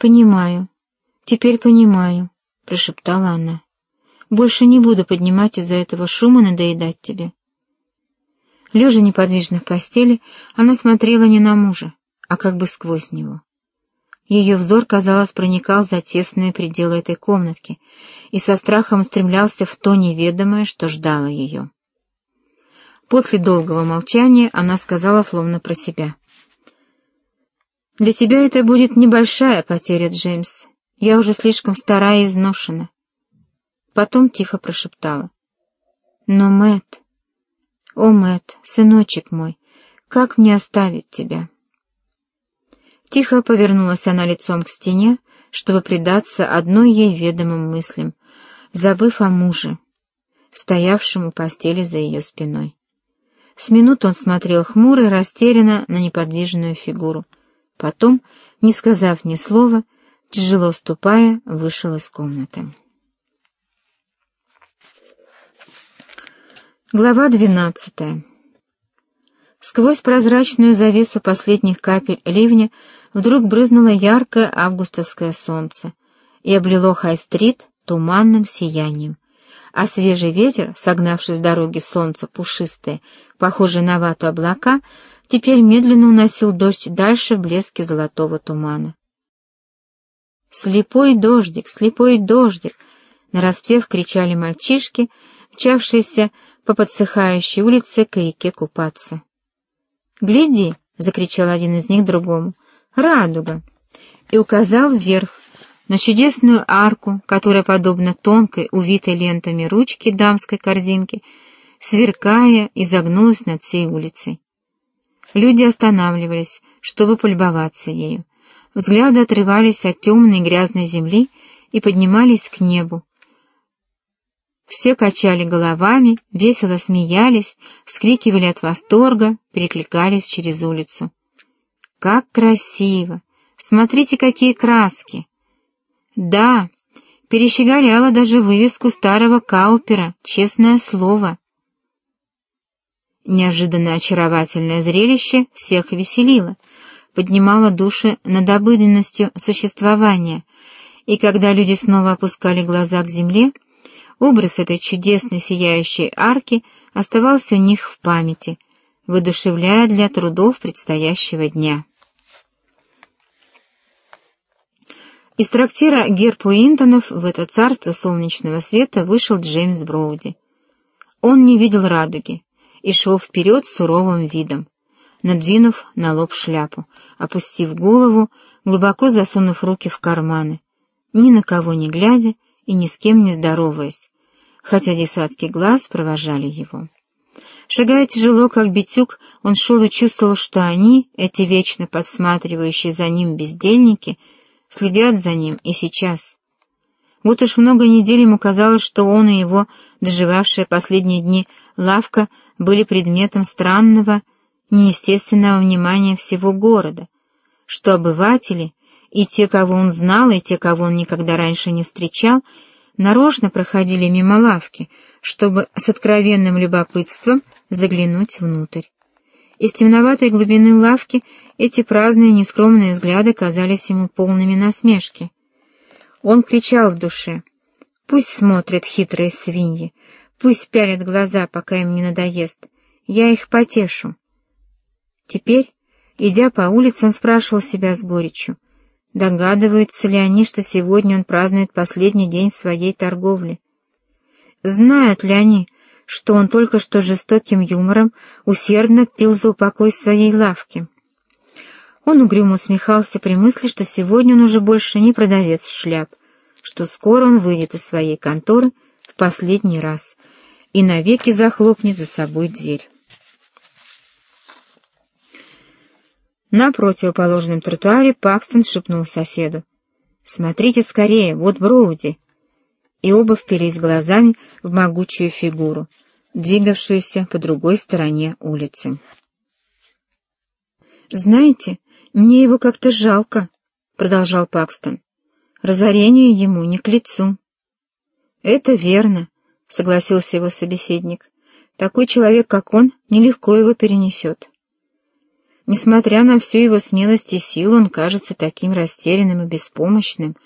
«Понимаю. Теперь понимаю», — прошептала она. «Больше не буду поднимать из-за этого шума надоедать тебе». Лежа неподвижно в постели, она смотрела не на мужа, а как бы сквозь него. Ее взор, казалось, проникал за тесные пределы этой комнатки и со страхом устремлялся в то неведомое, что ждало ее. После долгого молчания она сказала словно про себя. «Для тебя это будет небольшая потеря, Джеймс. Я уже слишком старая и изношена». Потом тихо прошептала. «Но, Мэтт, о, Мэтт, сыночек мой, как мне оставить тебя?» Тихо повернулась она лицом к стене, чтобы предаться одной ей ведомым мыслям, забыв о муже, стоявшем у постели за ее спиной. С минут он смотрел хмуро растерянно на неподвижную фигуру. Потом, не сказав ни слова, тяжело ступая, вышел из комнаты. Глава двенадцатая Сквозь прозрачную завесу последних капель ливня вдруг брызнуло яркое августовское солнце и облило Хай-стрит туманным сиянием, а свежий ветер, согнавший с дороги солнце пушистое, похожее на вату облака, теперь медленно уносил дождь дальше в блеске золотого тумана. «Слепой дождик, слепой дождик!» — нараспев кричали мальчишки, мчавшиеся по подсыхающей улице к реке купаться. «Гляди!» — закричал один из них другому. «Радуга!» и указал вверх, на чудесную арку, которая, подобно тонкой, увитой лентами ручки дамской корзинки, сверкая, изогнулась над всей улицей. Люди останавливались, чтобы полюбоваться ею. Взгляды отрывались от темной грязной земли и поднимались к небу, все качали головами, весело смеялись, вскрикивали от восторга, перекликались через улицу. «Как красиво! Смотрите, какие краски!» «Да, перещеголяла даже вывеску старого Каупера, честное слово!» Неожиданно очаровательное зрелище всех веселило, поднимало души над обыденностью существования, и когда люди снова опускали глаза к земле, Образ этой чудесной сияющей арки оставался у них в памяти, воодушевляя для трудов предстоящего дня. Из трактира Герб Уинтонов в это царство солнечного света вышел Джеймс Броуди. Он не видел радуги и шел вперед суровым видом, надвинув на лоб шляпу, опустив голову, глубоко засунув руки в карманы, ни на кого не глядя и ни с кем не здороваясь, хотя десятки глаз провожали его. Шагая тяжело, как битюк, он шел и чувствовал, что они, эти вечно подсматривающие за ним бездельники, следят за ним и сейчас. Вот уж много недель ему казалось, что он и его, доживавшая последние дни, лавка были предметом странного, неестественного внимания всего города, что обыватели, и те, кого он знал, и те, кого он никогда раньше не встречал, нарочно проходили мимо лавки, чтобы с откровенным любопытством заглянуть внутрь. Из темноватой глубины лавки эти праздные нескромные взгляды казались ему полными насмешки. Он кричал в душе. «Пусть смотрят хитрые свиньи, пусть пялят глаза, пока им не надоест. Я их потешу». Теперь, идя по улице, он спрашивал себя с горечью — Догадываются ли они, что сегодня он празднует последний день своей торговли? Знают ли они, что он только что жестоким юмором усердно пил за упокой своей лавки? Он угрюмо усмехался при мысли, что сегодня он уже больше не продавец шляп, что скоро он выйдет из своей конторы в последний раз и навеки захлопнет за собой дверь. На противоположном тротуаре Пакстон шепнул соседу. «Смотрите скорее, вот Броуди!» И оба впились глазами в могучую фигуру, двигавшуюся по другой стороне улицы. «Знаете, мне его как-то жалко», — продолжал Пакстон. «Разорение ему не к лицу». «Это верно», — согласился его собеседник. «Такой человек, как он, нелегко его перенесет». Несмотря на всю его смелость и силу, он кажется таким растерянным и беспомощным,